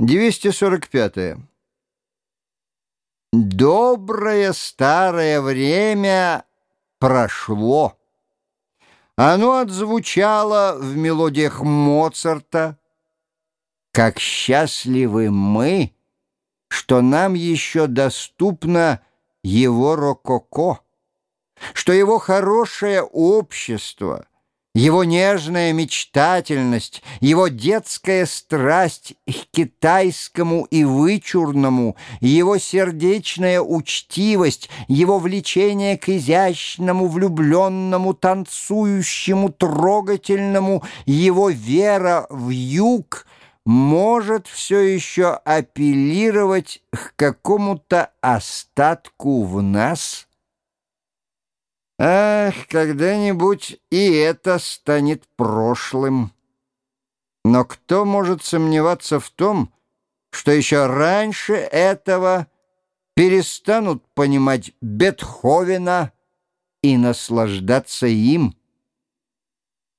245. Доброе старое время прошло. Оно отзвучало в мелодиях Моцарта. Как счастливы мы, что нам еще доступно его рококо, что его хорошее общество — его нежная мечтательность, его детская страсть к китайскому и вычурному, его сердечная учтивость, его влечение к изящному, влюбленному, танцующему, трогательному, его вера в юг может все еще апеллировать к какому-то остатку в нас – Ах, когда-нибудь и это станет прошлым. Но кто может сомневаться в том, что еще раньше этого перестанут понимать Бетховена и наслаждаться им?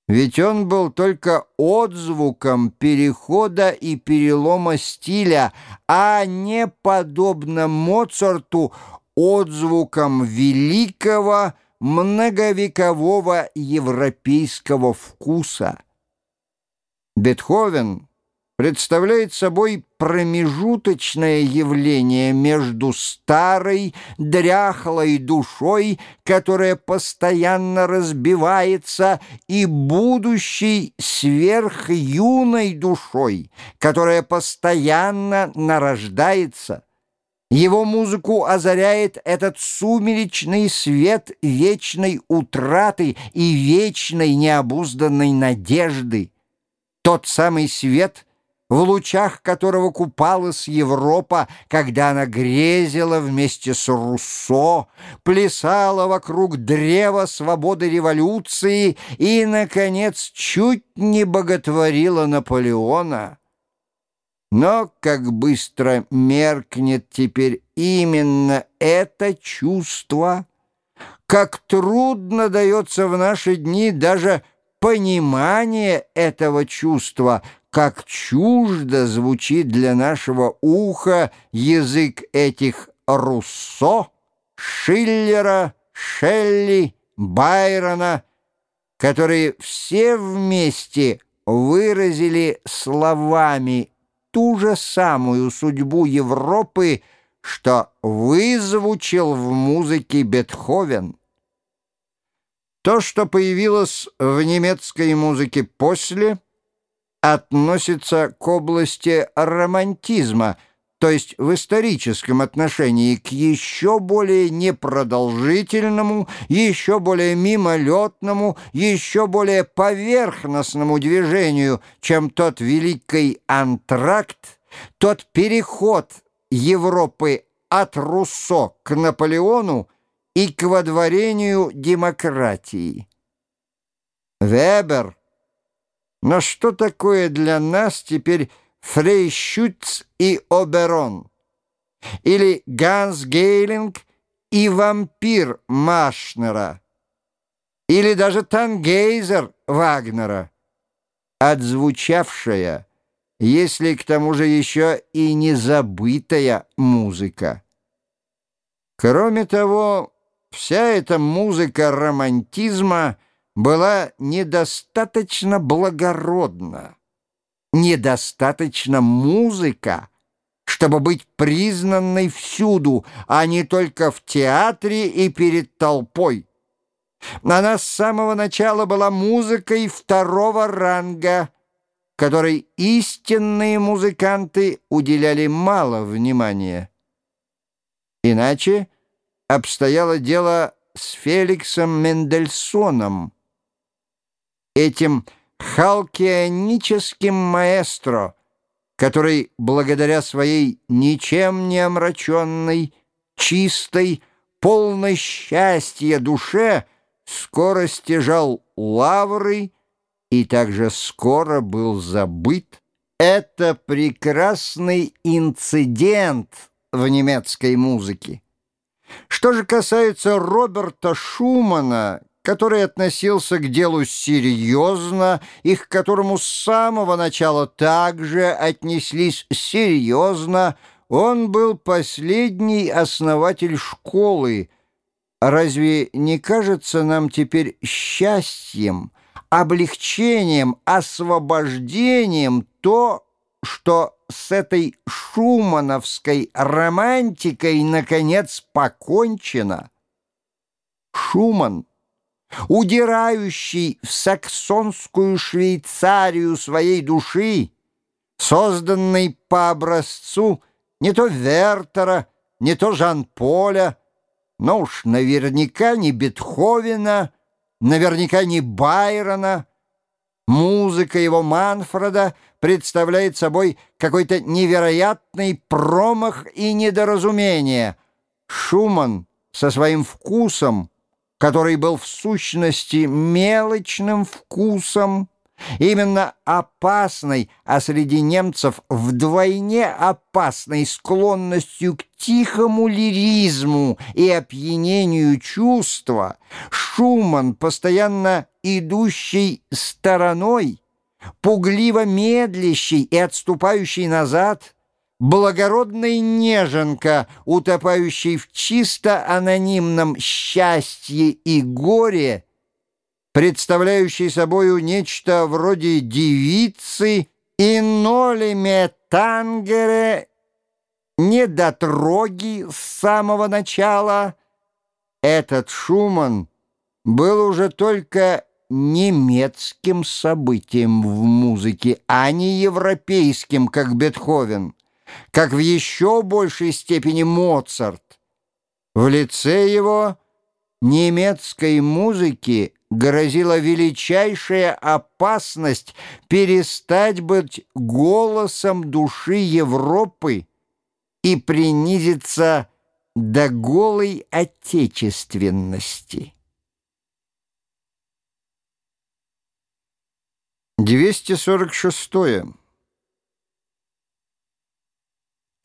Ведь он был только отзвуком перехода и перелома стиля, а не, подобно Моцарту, отзвуком великого, многовекового европейского вкуса. Бетховен представляет собой промежуточное явление между старой, дряхлой душой, которая постоянно разбивается, и будущей сверхюной душой, которая постоянно нарождается – его музыку озаряет этот сумеречный свет вечной утраты и вечной необузданной надежды. Тот самый свет, в лучах которого купалась Европа, когда она грезила вместе с Руссо, плясала вокруг древа свободы революции и, наконец, чуть не боготворила Наполеона. Но как быстро меркнет теперь именно это чувство, как трудно дается в наши дни даже понимание этого чувства, как чуждо звучит для нашего уха язык этих Руссо, Шиллера, Шелли, Байрона, которые все вместе выразили словами ту же самую судьбу Европы, что вызвучил в музыке Бетховен. То, что появилось в немецкой музыке после, относится к области романтизма – то есть в историческом отношении к еще более непродолжительному, еще более мимолетному, еще более поверхностному движению, чем тот великий антракт, тот переход Европы от Руссо к Наполеону и к водворению демократии. Вебер, но что такое для нас теперь Фрейшюц и Оберон, или Ганс Гейлинг и вампир Машнера, или даже Тангейзер Вагнера, отзвучавшая, если к тому же еще и незабытая музыка. Кроме того, вся эта музыка романтизма была недостаточно благородна недостаточно музыка, чтобы быть признанной всюду, а не только в театре и перед толпой. Она с самого начала была музыкой второго ранга, которой истинные музыканты уделяли мало внимания. Иначе обстояло дело с Феликсом Мендельсоном, этим халкионическим маэстро, который благодаря своей ничем не омраченной, чистой, полной счастья душе скоро стяжал лавры и также скоро был забыт. Это прекрасный инцидент в немецкой музыке. Что же касается Роберта Шумана, который относился к делу серьезно и к которому с самого начала также отнеслись серьезно, он был последний основатель школы. Разве не кажется нам теперь счастьем, облегчением, освобождением то, что с этой шумановской романтикой наконец покончено? Шуман — удирающий в саксонскую Швейцарию своей души, созданный по образцу не то Вертера, не то Жан-Поля, но уж наверняка не Бетховена, наверняка не Байрона. Музыка его Манфреда представляет собой какой-то невероятный промах и недоразумение. Шуман со своим вкусом который был в сущности мелочным вкусом, именно опасной, а среди немцев вдвойне опасной склонностью к тихому лиризму и опьянению чувства, Шуман, постоянно идущий стороной, пугливо медлящий и отступающий назад — благородный неженка, утопающий в чисто анонимном счастье и горе, представляющий собою нечто вроде девицы и нолеме тангере, недотроги с самого начала. Этот Шуман был уже только немецким событием в музыке, а не европейским, как Бетховен как в еще большей степени Моцарт. В лице его немецкой музыки грозила величайшая опасность перестать быть голосом души Европы и принизиться до голой отечественности. 246. -е.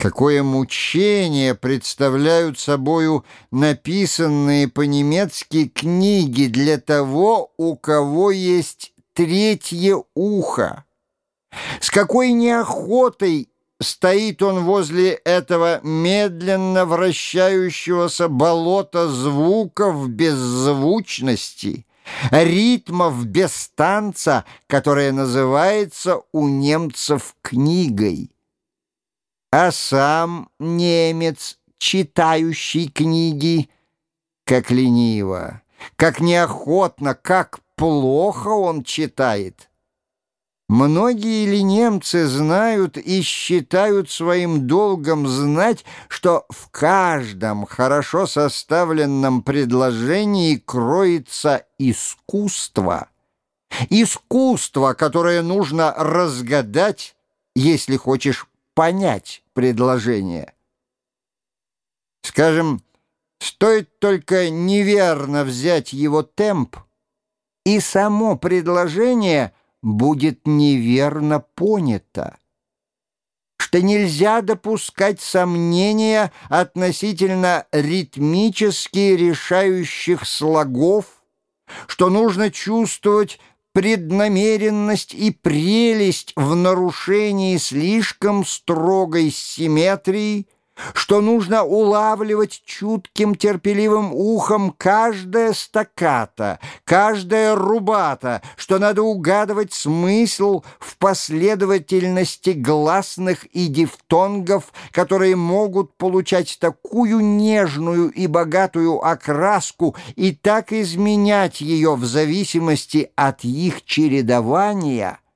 Какое мучение представляют собою написанные по-немецки книги для того, у кого есть третье ухо. С какой неохотой стоит он возле этого медленно вращающегося болота звуков беззвучности, ритмов без танца, которое называется у немцев книгой а сам немец, читающий книги, как лениво, как неохотно, как плохо он читает. Многие ли немцы знают и считают своим долгом знать, что в каждом хорошо составленном предложении кроется искусство? Искусство, которое нужно разгадать, если хочешь понять предложение. Скажем, стоит только неверно взять его темп, и само предложение будет неверно понято что нельзя допускать сомнения относительно ритмически решающих слогов, что нужно чувствовать преднамеренность и прелесть в нарушении слишком строгой симметрии, что нужно улавливать чутким терпеливым ухом каждое стаката, каждое рубата, что надо угадывать смысл в последовательности гласных и дифтонгов, которые могут получать такую нежную и богатую окраску и так изменять ее в зависимости от их чередования —